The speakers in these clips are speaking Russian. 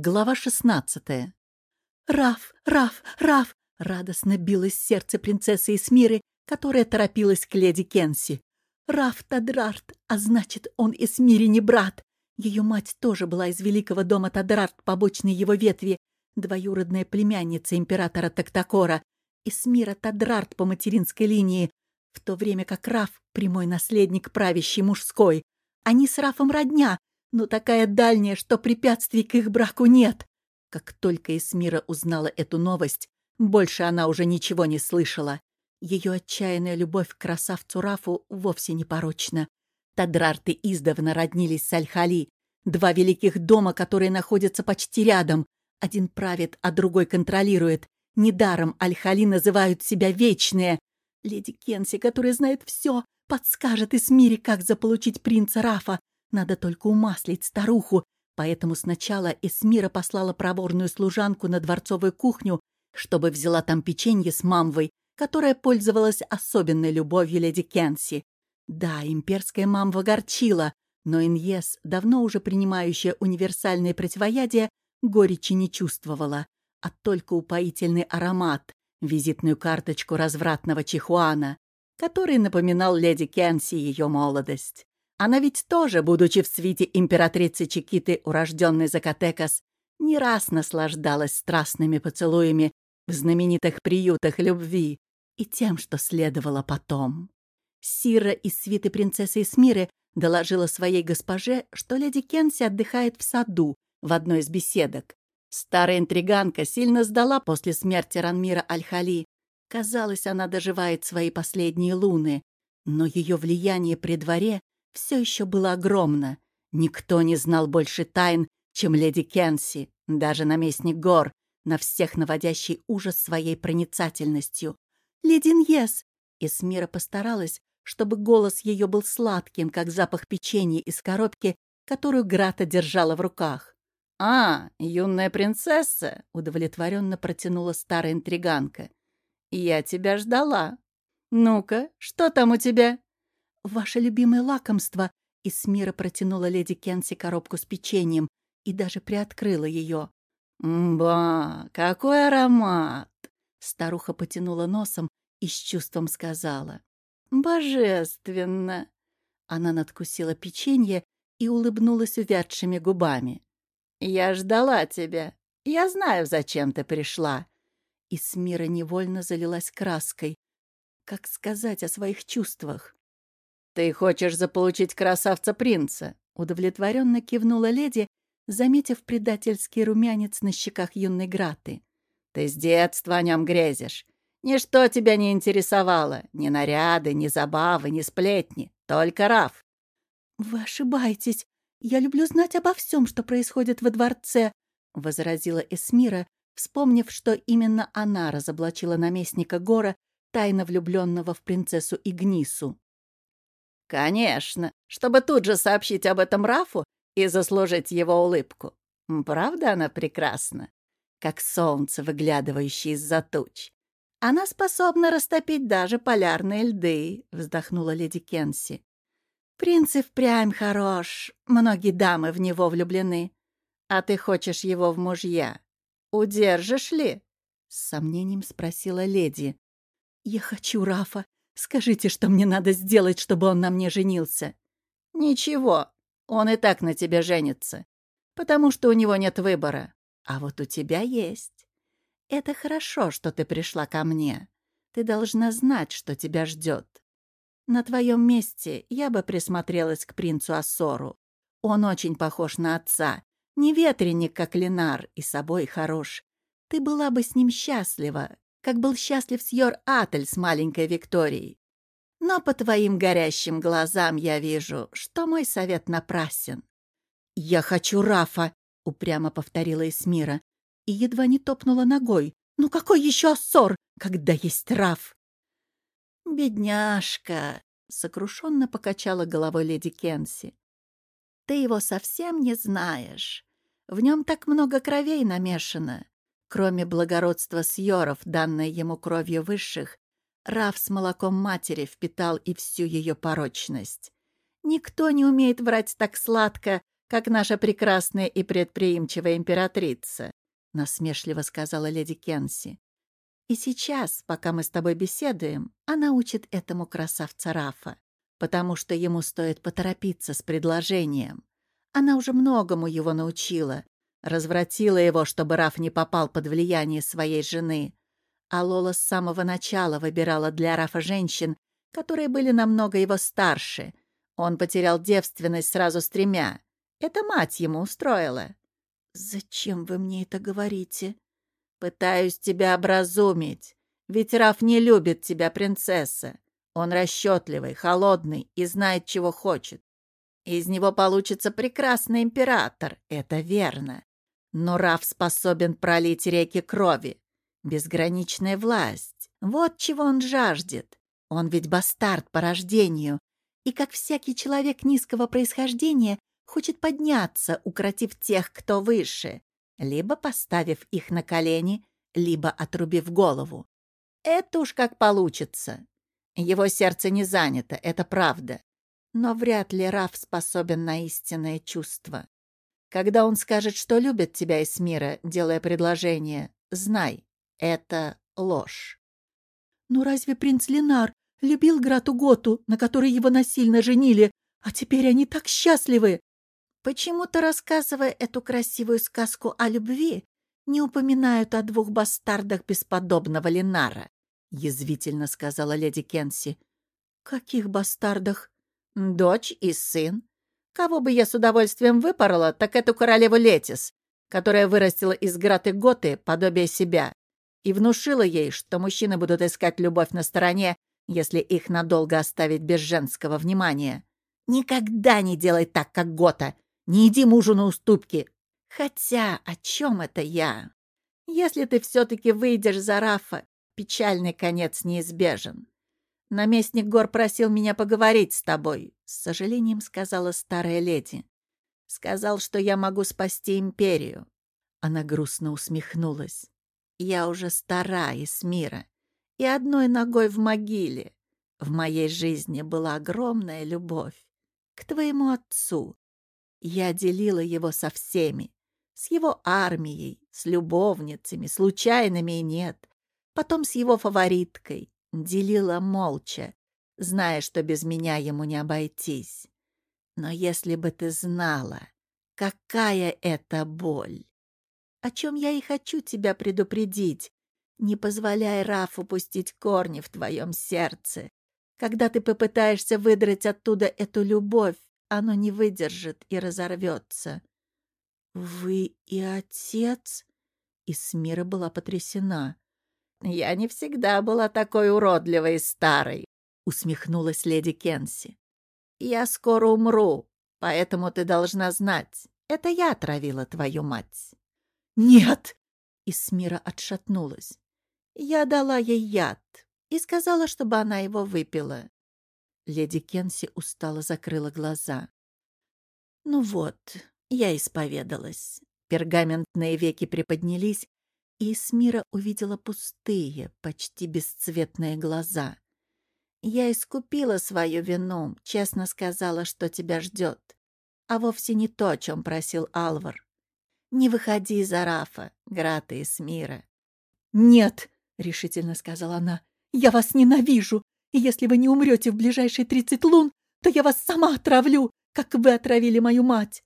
Глава шестнадцатая. «Раф! Раф! Раф!» — радостно билось сердце принцессы Эсмиры, которая торопилась к леди Кенси. «Раф Тадрарт, а значит, он Эсмире не брат!» Ее мать тоже была из великого дома Тадрарт, побочной его ветви, двоюродная племянница императора Тактакора, Эсмира Тадрарт по материнской линии, в то время как Раф — прямой наследник правящий мужской. Они с Рафом родня, но такая дальняя, что препятствий к их браку нет. Как только Эсмира узнала эту новость, больше она уже ничего не слышала. Ее отчаянная любовь к красавцу Рафу вовсе не порочна. Тадрарты издавна роднились с Аль-Хали, два великих дома, которые находятся почти рядом. Один правит, а другой контролирует. Недаром Аль-Хали называют себя Вечные. Леди Кенси, которая знает все, подскажет Эсмире, как заполучить принца Рафа. Надо только умаслить старуху. Поэтому сначала Эсмира послала проворную служанку на дворцовую кухню, чтобы взяла там печенье с мамвой, которая пользовалась особенной любовью леди Кенси. Да, имперская мамва горчила, но Иньес, давно уже принимающая универсальные противоядия, горечи не чувствовала, а только упоительный аромат, визитную карточку развратного чихуана, который напоминал леди Кенси ее молодость. Она ведь тоже, будучи в свите императрицы Чикиты, урожденной Закатекас, не раз наслаждалась страстными поцелуями в знаменитых приютах любви и тем, что следовало потом. Сира из свиты принцессы Эсмиры доложила своей госпоже, что леди Кенси отдыхает в саду в одной из беседок. Старая интриганка сильно сдала после смерти Ранмира Аль-Хали. Казалось, она доживает свои последние луны, но ее влияние при дворе все еще было огромно. Никто не знал больше тайн, чем леди Кенси, даже наместник гор, на всех наводящий ужас своей проницательностью. «Леди Ньес!» Эсмира постаралась, чтобы голос ее был сладким, как запах печенья из коробки, которую Грата держала в руках. «А, юная принцесса!» — удовлетворенно протянула старая интриганка. «Я тебя ждала. Ну-ка, что там у тебя?» «Ваше любимое лакомство!» И Смира протянула леди Кенси коробку с печеньем и даже приоткрыла ее. «Ба, какой аромат!» Старуха потянула носом и с чувством сказала. «Божественно!» Она надкусила печенье и улыбнулась увядшими губами. «Я ждала тебя. Я знаю, зачем ты пришла». И Смира невольно залилась краской. Как сказать о своих чувствах? «Ты хочешь заполучить красавца-принца?» Удовлетворенно кивнула леди, заметив предательский румянец на щеках юной Граты. «Ты с детства о нем грезишь. Ничто тебя не интересовало. Ни наряды, ни забавы, ни сплетни. Только Раф». «Вы ошибаетесь. Я люблю знать обо всем, что происходит во дворце», — возразила Эсмира, вспомнив, что именно она разоблачила наместника Гора, тайно влюбленного в принцессу Игнису. «Конечно, чтобы тут же сообщить об этом Рафу и заслужить его улыбку. Правда она прекрасна? Как солнце, выглядывающее из-за туч. Она способна растопить даже полярные льды», — вздохнула леди Кенси. «Принц и впрямь хорош, многие дамы в него влюблены. А ты хочешь его в мужья. Удержишь ли?» — с сомнением спросила леди. «Я хочу Рафа», Скажите, что мне надо сделать, чтобы он на мне женился?» «Ничего, он и так на тебе женится, потому что у него нет выбора. А вот у тебя есть. Это хорошо, что ты пришла ко мне. Ты должна знать, что тебя ждет. На твоем месте я бы присмотрелась к принцу Ассору. Он очень похож на отца, не ветреник, как Ленар, и собой хорош. Ты была бы с ним счастлива, как был счастлив Сьор Атель с маленькой Викторией. Но по твоим горящим глазам я вижу, что мой совет напрасен. «Я хочу Рафа», — упрямо повторила Эсмира, и едва не топнула ногой. «Ну какой еще ссор, когда есть Раф?» «Бедняжка», — сокрушенно покачала головой леди Кенси. «Ты его совсем не знаешь. В нем так много кровей намешано. Кроме благородства сьоров, данной ему кровью высших, Раф с молоком матери впитал и всю ее порочность. Никто не умеет врать так сладко, как наша прекрасная и предприимчивая императрица», — насмешливо сказала леди Кенси. «И сейчас, пока мы с тобой беседуем, она учит этому красавца Рафа, потому что ему стоит поторопиться с предложением. Она уже многому его научила, развратила его, чтобы Раф не попал под влияние своей жены. А Лола с самого начала выбирала для Рафа женщин, которые были намного его старше. Он потерял девственность сразу с тремя. Это мать ему устроила. «Зачем вы мне это говорите?» «Пытаюсь тебя образумить. Ведь Раф не любит тебя, принцесса. Он расчетливый, холодный и знает, чего хочет. Из него получится прекрасный император, это верно. Но Раф способен пролить реки крови. Безграничная власть. Вот чего он жаждет. Он ведь бастард по рождению. И, как всякий человек низкого происхождения, хочет подняться, укротив тех, кто выше, либо поставив их на колени, либо отрубив голову. Это уж как получится. Его сердце не занято, это правда. Но вряд ли Раф способен на истинное чувство. Когда он скажет, что любит тебя из мира, делая предложение, знай, это ложь. «Ну разве принц Ленар любил Грату Готу, на которой его насильно женили, а теперь они так счастливы?» Почему-то, рассказывая эту красивую сказку о любви, не упоминают о двух бастардах бесподобного Ленара, — язвительно сказала леди Кенси. «Каких бастардах?» «Дочь и сын. Кого бы я с удовольствием выпорола, так эту королеву Летис, которая вырастила из Граты Готы подобие себя, и внушила ей, что мужчины будут искать любовь на стороне, если их надолго оставить без женского внимания. Никогда не делай так, как Гота, не иди мужу на уступки. Хотя о чем это я? Если ты все-таки выйдешь за Рафа, печальный конец неизбежен. Наместник гор просил меня поговорить с тобой, с сожалением сказала старая леди. Сказал, что я могу спасти империю. Она грустно усмехнулась. Я уже стара из мира и одной ногой в могиле. В моей жизни была огромная любовь к твоему отцу, я делила его со всеми. С его армией, с любовницами, случайными и нет. Потом с его фавориткой. Делила молча, зная, что без меня ему не обойтись. Но если бы ты знала, какая это боль! О чем я и хочу тебя предупредить. Не позволяй Рафу пустить корни в твоем сердце. Когда ты попытаешься выдрать оттуда эту любовь, оно не выдержит и разорвется. «Вы и отец?» Исмира была потрясена. «Я не всегда была такой уродливой и старой», — усмехнулась леди Кенси. «Я скоро умру, поэтому ты должна знать, это я отравила твою мать». «Нет!» — Исмира отшатнулась. «Я дала ей яд и сказала, чтобы она его выпила. Леди Кенси устало закрыла глаза. «Ну вот, я исповедалась». Пергаментные веки приподнялись, и Смира увидела пустые, почти бесцветные глаза. «Я искупила свою вину, честно сказала, что тебя ждет, а вовсе не то, о чем просил Алвар. Не выходи из Арафа, Грата и Смира». «Нет», — решительно сказала она, — «я вас ненавижу. И если вы не умрете в ближайшие тридцать лун, то я вас сама отравлю, как вы отравили мою мать!»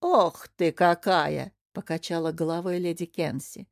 «Ох ты какая!» — покачала головой леди Кенси.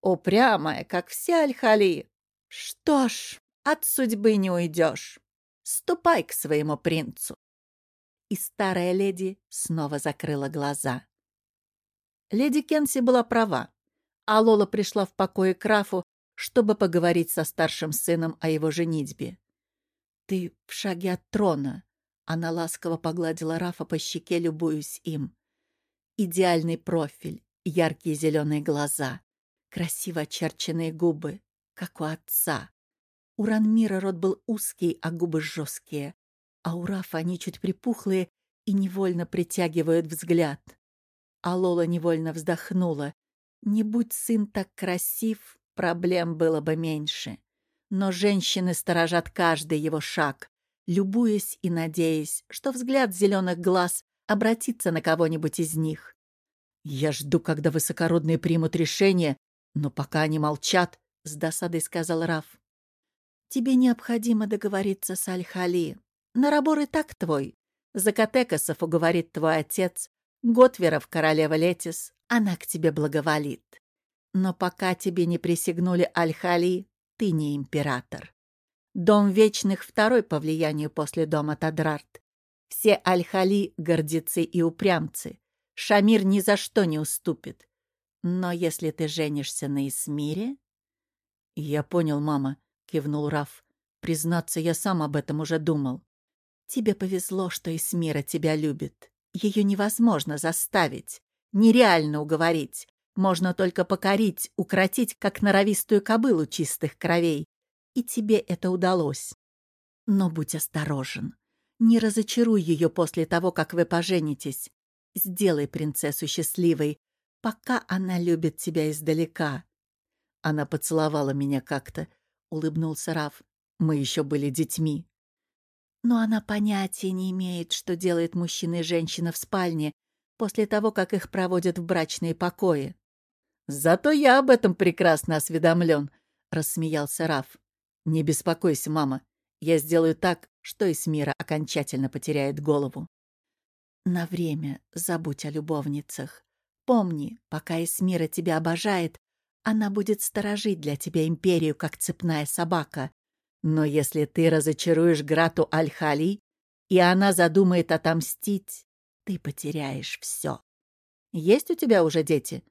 «Упрямая, как все Альхали. Что ж, от судьбы не уйдешь. Ступай к своему принцу!» И старая леди снова закрыла глаза. Леди Кенси была права, а Лола пришла в покое к Рафу, чтобы поговорить со старшим сыном о его женитьбе. «Ты в шаге от трона!» Она ласково погладила Рафа по щеке, любуясь им. Идеальный профиль, яркие зеленые глаза, красиво очерченные губы, как у отца. У Ранмира рот был узкий, а губы жесткие, а у Рафа они чуть припухлые и невольно притягивают взгляд. А Лола невольно вздохнула. Не будь сын так красив, проблем было бы меньше. Но женщины сторожат каждый его шаг, любуясь и надеясь, что взгляд зеленых глаз обратиться на кого-нибудь из них. «Я жду, когда высокородные примут решение, но пока они молчат», — с досадой сказал Раф. «Тебе необходимо договориться с Аль-Хали. Нарабор и так твой. Закатекасов уговорит твой отец. Готверов королева Летис. Она к тебе благоволит. Но пока тебе не присягнули Аль-Хали, ты не император. Дом Вечных второй по влиянию после дома Тадрарт. Все Аль-Хали — гордецы и упрямцы. Шамир ни за что не уступит. Но если ты женишься на Исмире... — Я понял, мама, — кивнул Раф. Признаться, я сам об этом уже думал. Тебе повезло, что Исмира тебя любит. Ее невозможно заставить, нереально уговорить. Можно только покорить, укротить, как норовистую кобылу чистых кровей. И тебе это удалось. Но будь осторожен. Не разочаруй ее после того, как вы поженитесь. Сделай принцессу счастливой, пока она любит тебя издалека. Она поцеловала меня как-то, — улыбнулся Раф. Мы еще были детьми. Но она понятия не имеет, что делает мужчина и женщина в спальне после того, как их проводят в брачные покои. «Зато я об этом прекрасно осведомлен», — рассмеялся Раф. «Не беспокойся, мама. Я сделаю так, что Исмира окончательно потеряет голову. На время забудь о любовницах. Помни, пока Исмира тебя обожает, она будет сторожить для тебя империю, как цепная собака. Но если ты разочаруешь Грату Аль-Хали, и она задумает отомстить, ты потеряешь все. Есть у тебя уже дети?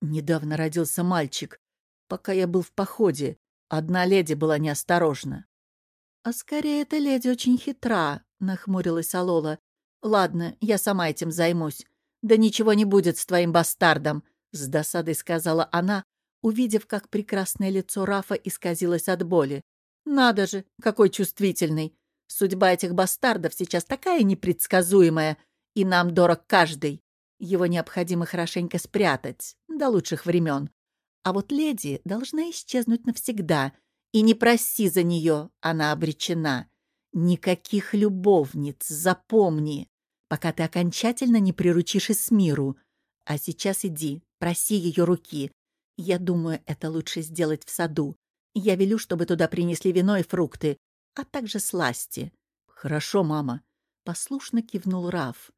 Недавно родился мальчик. Пока я был в походе, одна леди была неосторожна. «А скорее эта леди очень хитра», — нахмурилась Алола. «Ладно, я сама этим займусь. Да ничего не будет с твоим бастардом», — с досадой сказала она, увидев, как прекрасное лицо Рафа исказилось от боли. «Надо же, какой чувствительный! Судьба этих бастардов сейчас такая непредсказуемая, и нам дорог каждый. Его необходимо хорошенько спрятать, до лучших времен. А вот леди должна исчезнуть навсегда — и не проси за нее, она обречена. Никаких любовниц, запомни, пока ты окончательно не приручишь Эсмиру. А сейчас иди, проси ее руки. Я думаю, это лучше сделать в саду. Я велю, чтобы туда принесли вино и фрукты, а также сласти. Хорошо, мама. Послушно кивнул Раф.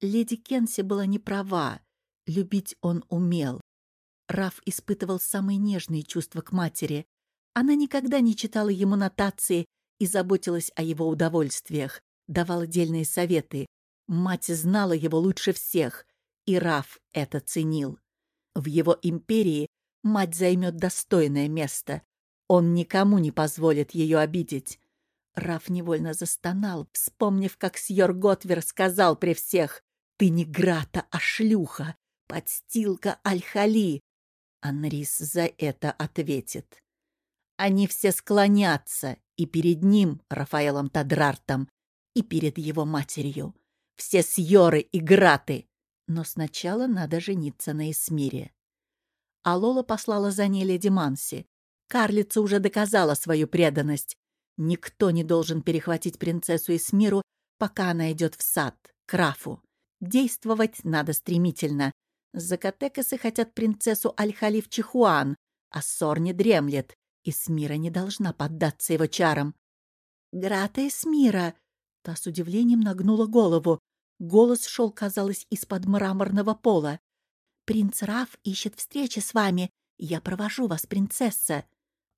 Леди Кенси была не права. Любить он умел. Раф испытывал самые нежные чувства к матери, она никогда не читала ему нотации и заботилась о его удовольствиях, давала дельные советы. Мать знала его лучше всех, и Раф это ценил. В его империи мать займет достойное место. Он никому не позволит ее обидеть. Раф невольно застонал, вспомнив, как Сьор Готвер сказал при всех «Ты не Грата, а шлюха, подстилка Аль-Хали». Анрис за это ответит. Они все склонятся и перед ним, Рафаэлом Тадрартом, и перед его матерью. Все сьоры и граты. Но сначала надо жениться на Эсмире. А Лола послала за ней леди Манси. Карлица уже доказала свою преданность. Никто не должен перехватить принцессу Эсмиру, пока она идет в сад, к Рафу. Действовать надо стремительно. Закатекасы хотят принцессу Аль-Хали в Чихуан, а Сор не дремлет. Исмира не должна поддаться его чарам. «Грата Исмира!» Та с удивлением нагнула голову. Голос шел, казалось, из-под мраморного пола. «Принц Раф ищет встречи с вами. Я провожу вас, принцесса!»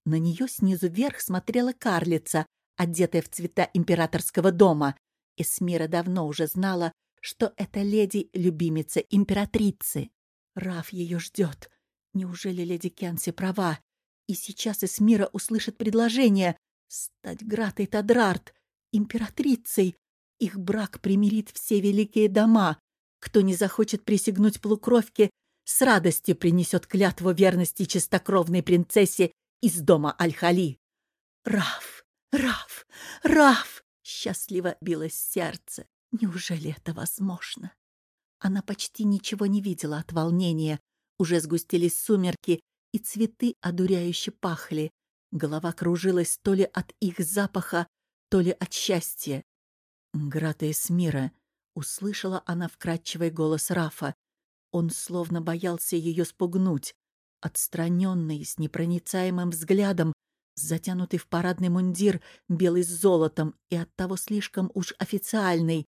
На нее снизу вверх смотрела карлица, одетая в цвета императорского дома. Эсмира давно уже знала, что это леди — любимица императрицы. Раф ее ждет. Неужели леди Кенси права? И сейчас Эсмира услышит предложение стать Гратой Тадрарт, императрицей. Их брак примирит все великие дома. Кто не захочет присягнуть полукровке, с радостью принесет клятву верности чистокровной принцессе из дома Аль-Хали. Раф, Раф, Раф! Счастливо билось сердце. Неужели это возможно? Она почти ничего не видела от волнения. Уже сгустились сумерки, и цветы одуряюще пахли. Голова кружилась то ли от их запаха, то ли от счастья. «Грата Эсмира», — Услышала она вкрадчивый голос Рафа. Он словно боялся ее спугнуть. Отстраненный, с непроницаемым взглядом, затянутый в парадный мундир, белый с золотом и оттого слишком уж официальный.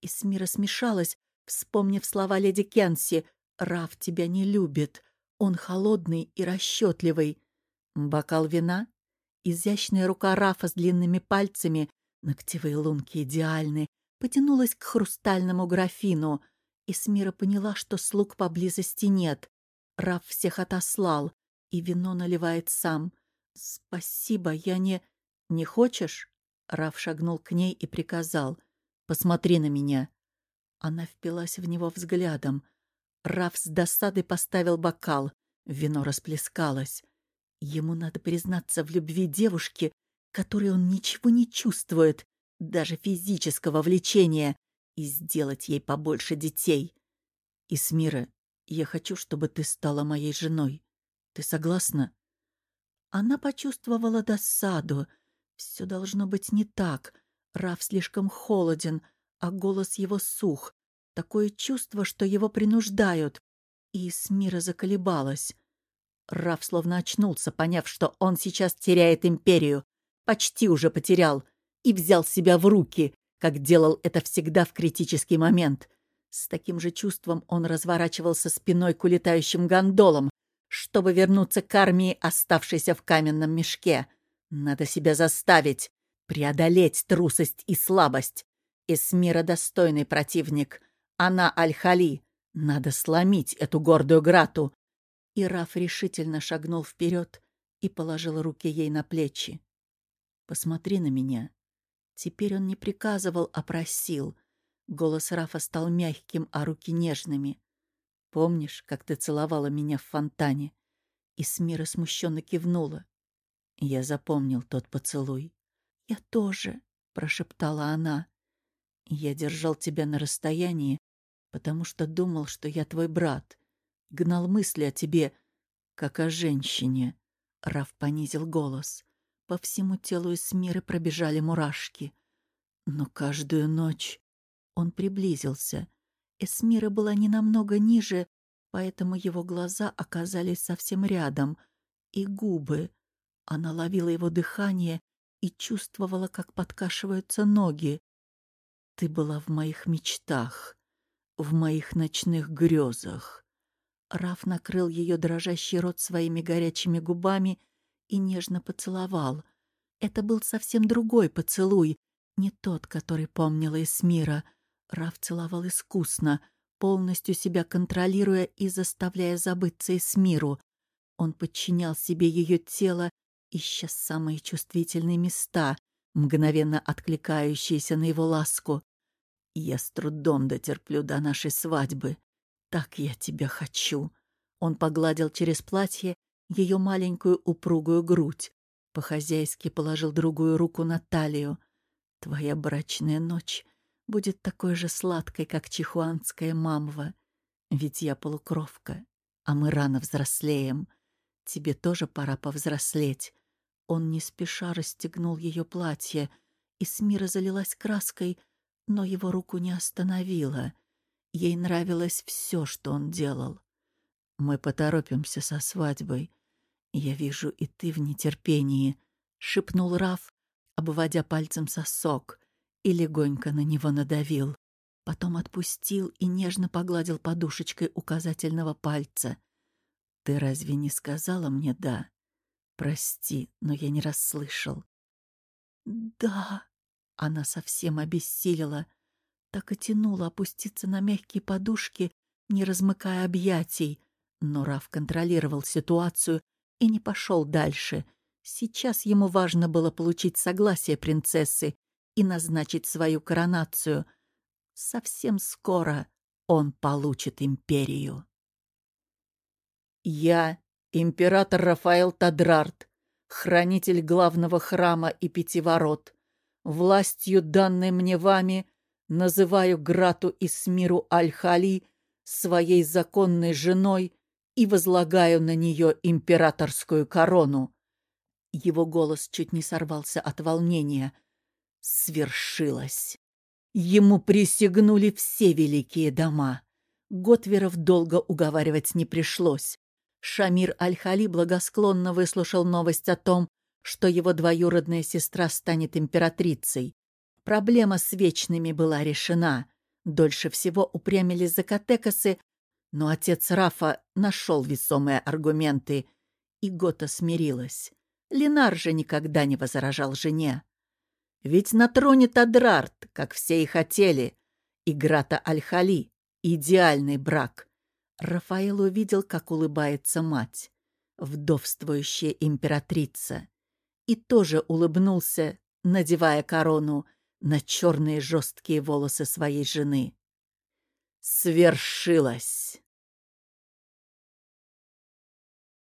И Смира смешалась, вспомнив слова леди Кенси. «Раф тебя не любит. Он холодный и расчетливый». Бокал вина? Изящная рука Рафа с длинными пальцами, ногтевые лунки идеальны, потянулась к хрустальному графину. И Смира поняла, что слуг поблизости нет. Раф всех отослал, и вино наливает сам. «Спасибо, я не...» «Не хочешь?» Раф шагнул к ней и приказал. «Посмотри на меня». Она впилась в него взглядом. Раф с досадой поставил бокал. Вино расплескалось. Ему надо признаться в любви девушки, которой он ничего не чувствует, даже физического влечения, и сделать ей побольше детей. Исмира, я хочу, чтобы ты стала моей женой. Ты согласна? Она почувствовала досаду. Все должно быть не так. Раф слишком холоден, а голос его сух. Такое чувство, что его принуждают. И Смира заколебалась. Раф словно очнулся, поняв, что он сейчас теряет империю. Почти уже потерял. И взял себя в руки, как делал это всегда в критический момент. С таким же чувством он разворачивался спиной к улетающим гондолам, чтобы вернуться к армии, оставшейся в каменном мешке. Надо себя заставить, преодолеть трусость и слабость. Эсмира достойный противник. Она Аль-Хали. Надо сломить эту гордую Грату. И Раф решительно шагнул вперед и положил руки ей на плечи. «Посмотри на меня». Теперь он не приказывал, а просил. Голос Рафа стал мягким, а руки нежными. Помнишь, как ты целовала меня в фонтане?» И Смира смущенно кивнула. Я запомнил тот поцелуй. «Я тоже», — прошептала она. «Я держал тебя на расстоянии, потому что думал, что я твой брат. Гнал мысли о тебе, как о женщине». Раф понизил голос. По всему телу Эсмиры пробежали мурашки. Но каждую ночь он приблизился — Эсмира была не намного ниже, поэтому его глаза оказались совсем рядом. И губы. Она ловила его дыхание и чувствовала, как подкашиваются ноги. Ты была в моих мечтах, в моих ночных грезах. Раф накрыл ее дрожащий рот своими горячими губами и нежно поцеловал. Это был совсем другой поцелуй, не тот, который помнила Эсмира — Раф целовал искусно, полностью себя контролируя и заставляя забыться из миру. Он подчинял себе ее тело, ища самые чувствительные места, мгновенно откликающиеся на его ласку. «Я с трудом дотерплю до нашей свадьбы. Так я тебя хочу». Он погладил через платье ее маленькую упругую грудь, по-хозяйски положил другую руку на талию. «Твоя брачная ночь будет такой же сладкой, как чихуанская мамва. Ведь я полукровка, а мы рано взрослеем. Тебе тоже пора повзрослеть. Он не спеша расстегнул ее платье, и Смира залилась краской, но его руку не остановила. Ей нравилось все, что он делал. Мы поторопимся со свадьбой. Я вижу, и ты в нетерпении, — шепнул Раф, обводя пальцем сосок и легонько на него надавил. Потом отпустил и нежно погладил подушечкой указательного пальца. «Ты разве не сказала мне «да»?» «Прости, но я не расслышал». «Да...» Она совсем обессилила. Так и тянула опуститься на мягкие подушки, не размыкая объятий. Но Раф контролировал ситуацию и не пошел дальше. Сейчас ему важно было получить согласие принцессы и назначить свою коронацию. Совсем скоро он получит империю. Я, император Рафаэл Тадрарт, хранитель главного храма и пяти ворот, властью, данной мне вами, называю Грату Исмиру Аль-Хали своей законной женой и возлагаю на нее императорскую корону. Его голос чуть не сорвался от волнения — свершилось. Ему присягнули все великие дома. Готверов долго уговаривать не пришлось. Шамир Аль-Хали благосклонно выслушал новость о том, что его двоюродная сестра станет императрицей. Проблема с вечными была решена. Дольше всего упрямились закатекасы, но отец Рафа нашел весомые аргументы, и Гота смирилась. Ленар же никогда не возражал жене. Ведь на троне Тадрарт, как все и хотели, и Грата Аль-Хали, идеальный брак. Рафаэл увидел, как улыбается мать, вдовствующая императрица, и тоже улыбнулся, надевая корону на черные жесткие волосы своей жены. Свершилось!